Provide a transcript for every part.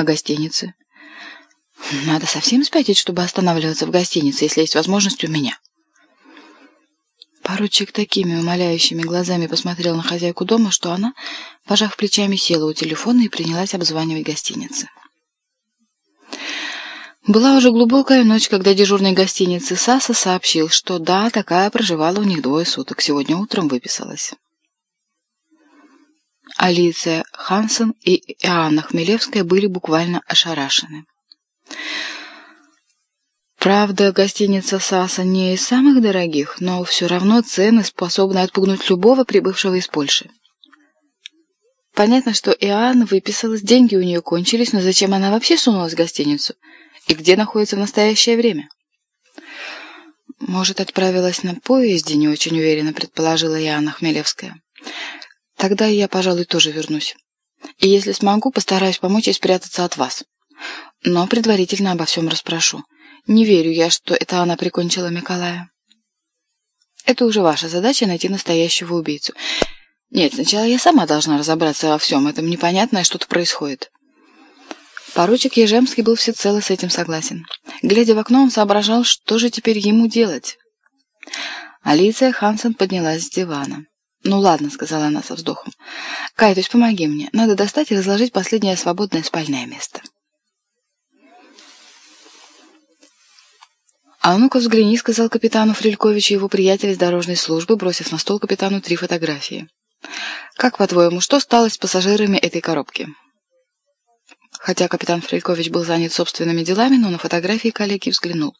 А гостиницы? Надо совсем спятить, чтобы останавливаться в гостинице, если есть возможность у меня. Поручик такими умоляющими глазами посмотрел на хозяйку дома, что она, пожав плечами, села у телефона и принялась обзванивать гостиницы. Была уже глубокая ночь, когда дежурный гостиницы Саса сообщил, что да, такая проживала у них двое суток, сегодня утром выписалась. Алиция Хансен и Иоанна Хмелевская были буквально ошарашены. Правда, гостиница Саса не из самых дорогих, но все равно цены способны отпугнуть любого прибывшего из Польши. Понятно, что Иоанна выписалась, деньги у нее кончились, но зачем она вообще сунулась в гостиницу? И где находится в настоящее время? Может, отправилась на поезде, не очень уверенно предположила Иоанна Хмелевская. Тогда я, пожалуй, тоже вернусь. И если смогу, постараюсь помочь ей спрятаться от вас. Но предварительно обо всем расспрошу. Не верю я, что это она прикончила Миколая. Это уже ваша задача найти настоящего убийцу. Нет, сначала я сама должна разобраться во всем этом. Непонятное что-то происходит. Поручик Ежемский был всецело с этим согласен. Глядя в окно, он соображал, что же теперь ему делать. Алиция Хансен поднялась с дивана. «Ну ладно», — сказала она со вздохом. «Кайтус, помоги мне. Надо достать и разложить последнее свободное спальное место». «А ну-ка взгляни», — сказал капитану Фрелькович и его приятель из дорожной службы, бросив на стол капитану три фотографии. «Как, по-твоему, что стало с пассажирами этой коробки?» Хотя капитан Фрелькович был занят собственными делами, но на фотографии коллеги взглянул.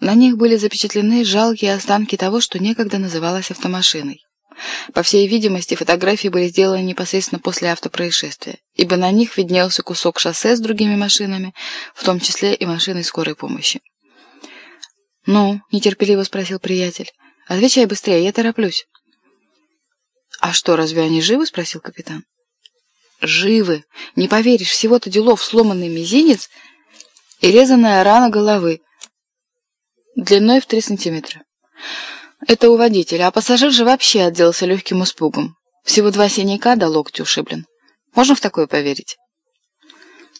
На них были запечатлены жалкие останки того, что некогда называлось автомашиной. По всей видимости, фотографии были сделаны непосредственно после автопроисшествия, ибо на них виднелся кусок шоссе с другими машинами, в том числе и машиной скорой помощи. «Ну?» — нетерпеливо спросил приятель. «Отвечай быстрее, я тороплюсь». «А что, разве они живы?» — спросил капитан. «Живы! Не поверишь, всего-то делов сломанный мизинец и резаная рана головы, длиной в три сантиметра. Это у водителя, а пассажир же вообще отделался легким испугом. Всего два синяка до локтя ушиблен. Можно в такое поверить?»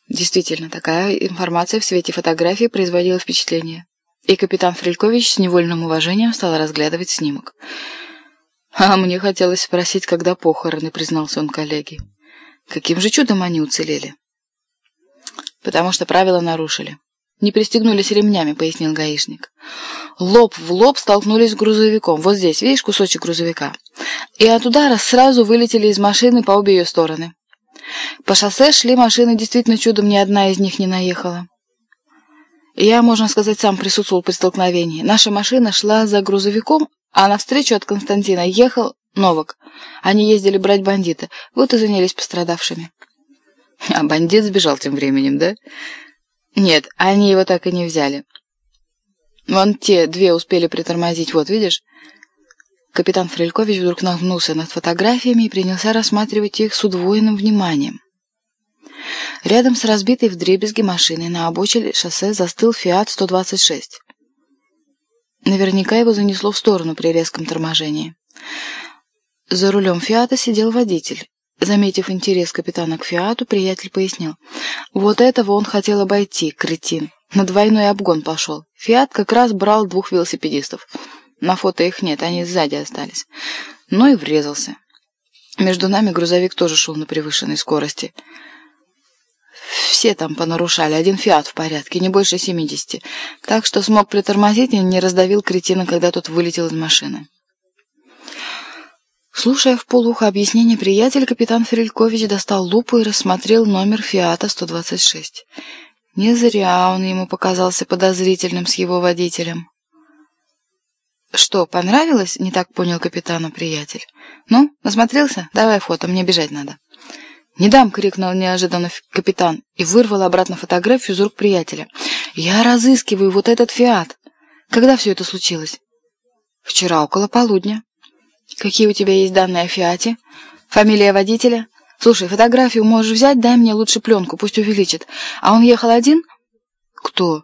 Действительно, такая информация в свете фотографии производила впечатление. И капитан Фрелькович с невольным уважением стал разглядывать снимок. «А мне хотелось спросить, когда похороны», — признался он коллеге. «Каким же чудом они уцелели?» «Потому что правила нарушили. Не пристегнулись ремнями», — пояснил гаишник. «Лоб в лоб столкнулись с грузовиком. Вот здесь, видишь, кусочек грузовика. И от удара сразу вылетели из машины по обе ее стороны. По шоссе шли машины, действительно чудом ни одна из них не наехала. Я, можно сказать, сам присутствовал при столкновении. Наша машина шла за грузовиком, а навстречу от Константина ехал Новак. Они ездили брать бандита, вот и занялись пострадавшими. А бандит сбежал тем временем, да? Нет, они его так и не взяли. Вон те две успели притормозить, вот, видишь? Капитан Фрелькович вдруг нагнулся над фотографиями и принялся рассматривать их с удвоенным вниманием. Рядом с разбитой вдребезги машиной на обочине шоссе застыл «Фиат-126». Наверняка его занесло в сторону при резком торможении. За рулем «Фиата» сидел водитель. Заметив интерес капитана к «Фиату», приятель пояснил. «Вот этого он хотел обойти, кретин. На двойной обгон пошел. «Фиат» как раз брал двух велосипедистов. На фото их нет, они сзади остались. Ну и врезался. Между нами грузовик тоже шел на превышенной скорости. Все там понарушали, один фиат в порядке, не больше семидесяти. Так что смог притормозить и не раздавил кретина, когда тот вылетел из машины. Слушая в полухо объяснение приятеля, капитан Ферелькович достал лупу и рассмотрел номер «Фиата-126». Не зря он ему показался подозрительным с его водителем. «Что, понравилось?» — не так понял капитана приятель. «Ну, насмотрелся? Давай фото, мне бежать надо». «Не дам!» — крикнул неожиданно капитан и вырвал обратно фотографию из рук приятеля. «Я разыскиваю вот этот фиат. Когда все это случилось?» «Вчера около полудня». «Какие у тебя есть данные о фиате? Фамилия водителя?» «Слушай, фотографию можешь взять, дай мне лучше пленку, пусть увеличит. А он ехал один?» «Кто?»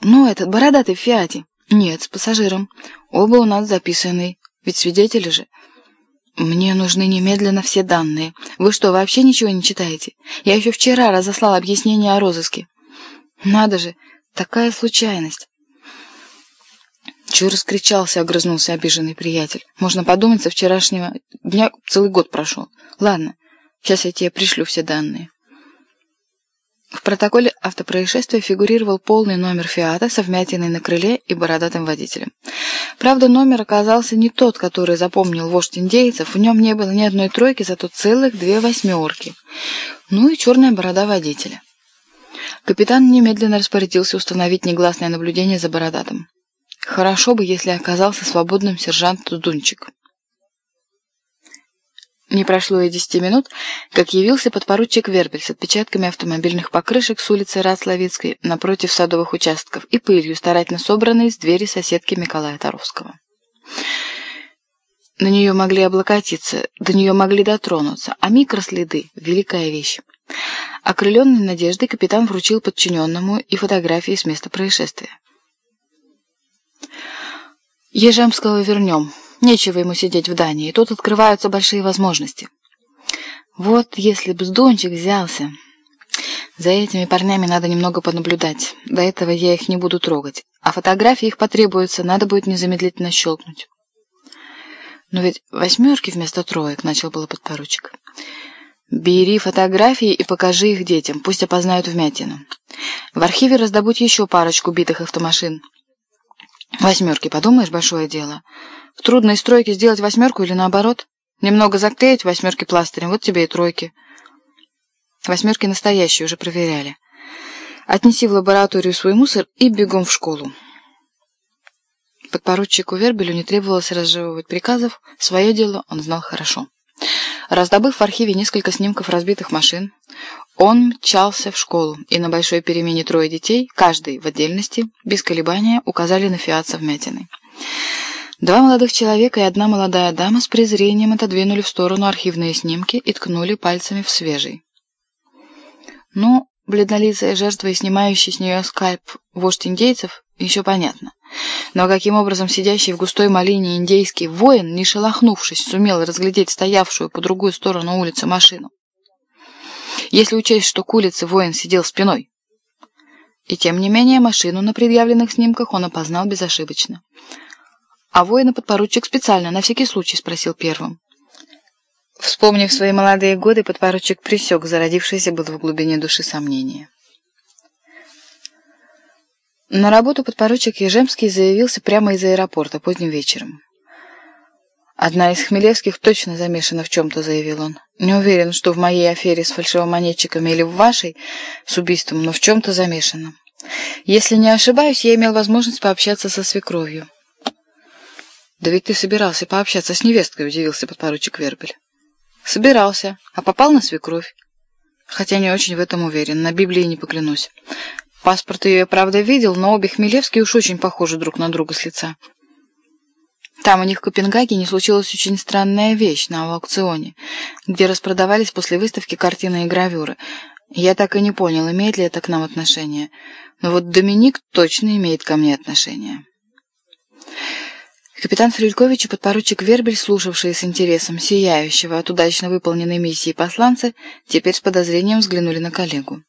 «Ну, этот бородатый в фиате». «Нет, с пассажиром. Оба у нас записаны. Ведь свидетели же». «Мне нужны немедленно все данные. Вы что, вообще ничего не читаете? Я еще вчера разослал объяснение о розыске». «Надо же, такая случайность». Чего раскричался, огрызнулся обиженный приятель. Можно подумать, со вчерашнего дня целый год прошел. Ладно, сейчас я тебе пришлю все данные. В протоколе автопроисшествия фигурировал полный номер «Фиата» со вмятиной на крыле и бородатым водителем. Правда, номер оказался не тот, который запомнил вождь индейцев, в нем не было ни одной тройки, зато целых две восьмерки. Ну и черная борода водителя. Капитан немедленно распорядился установить негласное наблюдение за бородатым. Хорошо бы, если оказался свободным сержант Дунчик. Не прошло и десяти минут, как явился подпоручик Вербель с отпечатками автомобильных покрышек с улицы Расловицкой напротив садовых участков и пылью, старательно собранной с двери соседки Николая Таровского. На нее могли облокотиться, до нее могли дотронуться, а микроследы — великая вещь. Окрыленный надеждой капитан вручил подчиненному и фотографии с места происшествия. «Ежемского вернем», Нечего ему сидеть в Дании, тут открываются большие возможности. Вот если бы Сдончик взялся... За этими парнями надо немного понаблюдать. До этого я их не буду трогать. А фотографии их потребуются, надо будет незамедлительно щелкнуть. Но ведь восьмерки вместо троек, начал было подпоручик. Бери фотографии и покажи их детям, пусть опознают вмятину. В архиве раздобудь еще парочку битых автомашин. Восьмерки, подумаешь, большое дело. В трудной стройке сделать восьмерку или наоборот? Немного заклеить восьмерки пластырем, вот тебе и тройки. Восьмерки настоящие, уже проверяли. Отнеси в лабораторию свой мусор и бегом в школу. Подпоручику Вербелю не требовалось разжевывать приказов, свое дело он знал хорошо. Раздобыв в архиве несколько снимков разбитых машин, он мчался в школу, и на большой перемене трое детей, каждый в отдельности, без колебания, указали на фиат со вмятиной. Два молодых человека и одна молодая дама с презрением отодвинули в сторону архивные снимки и ткнули пальцами в свежий. Ну, бледнолицая жертва и снимающий с нее скальп вождь индейцев, еще понятно. Но каким образом сидящий в густой малине индейский воин, не шелохнувшись, сумел разглядеть стоявшую по другую сторону улицы машину? Если учесть, что к улице воин сидел спиной. И тем не менее машину на предъявленных снимках он опознал безошибочно. А воина подпоручик специально, на всякий случай, спросил первым. Вспомнив свои молодые годы, подпоручик присек зародившееся было в глубине души сомнение. На работу подпоручик Ежемский заявился прямо из аэропорта поздним вечером. «Одна из Хмелевских точно замешана в чем-то», — заявил он. «Не уверен, что в моей афере с фальшивомонетчиками или в вашей с убийством, но в чем-то замешана. Если не ошибаюсь, я имел возможность пообщаться со свекровью». «Да ведь ты собирался пообщаться с невесткой», — удивился подпоручик Вербель. «Собирался, а попал на свекровь. Хотя не очень в этом уверен, на Библии не поклянусь. Паспорт ее, правда, видел, но обе Хмелевские уж очень похожи друг на друга с лица». Там у них в Копенгагене случилась очень странная вещь на аукционе, где распродавались после выставки картины и гравюры. Я так и не понял, имеет ли это к нам отношение. Но вот Доминик точно имеет ко мне отношение. Капитан Фрилькович и подпоручик Вербель, слушавшие с интересом сияющего от удачно выполненной миссии посланца, теперь с подозрением взглянули на коллегу.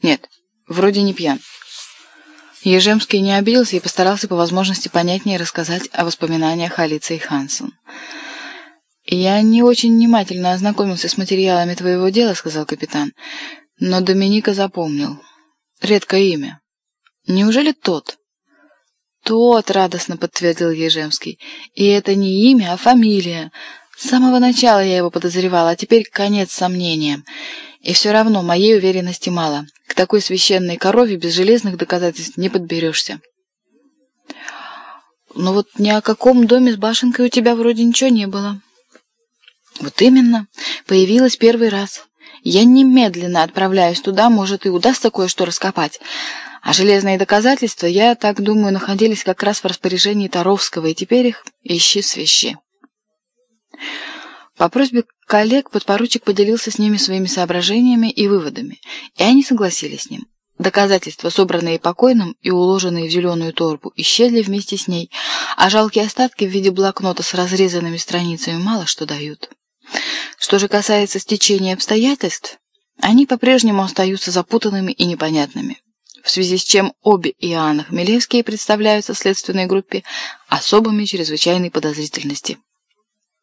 Нет, вроде не пьян. Ежемский не обиделся и постарался по возможности понятнее рассказать о воспоминаниях Алицы и Хансен. «Я не очень внимательно ознакомился с материалами твоего дела», — сказал капитан, — «но Доминика запомнил. Редкое имя. Неужели тот?» «Тот», — радостно подтвердил Ежемский. «И это не имя, а фамилия. С самого начала я его подозревал, а теперь конец сомнениям. И все равно моей уверенности мало. Такой священной корове без железных доказательств не подберешься». «Но вот ни о каком доме с башенкой у тебя вроде ничего не было». «Вот именно. Появилась первый раз. Я немедленно отправляюсь туда, может, и удастся кое-что раскопать». А железные доказательства, я так думаю, находились как раз в распоряжении Таровского, и теперь их ищи свищи. По просьбе коллег подпоручик поделился с ними своими соображениями и выводами, и они согласились с ним. Доказательства, собранные покойным и уложенные в зеленую торбу, исчезли вместе с ней, а жалкие остатки в виде блокнота с разрезанными страницами мало что дают. Что же касается стечения обстоятельств, они по-прежнему остаются запутанными и непонятными, в связи с чем обе Иоанна Хмелевские представляются следственной группе особыми чрезвычайной подозрительности.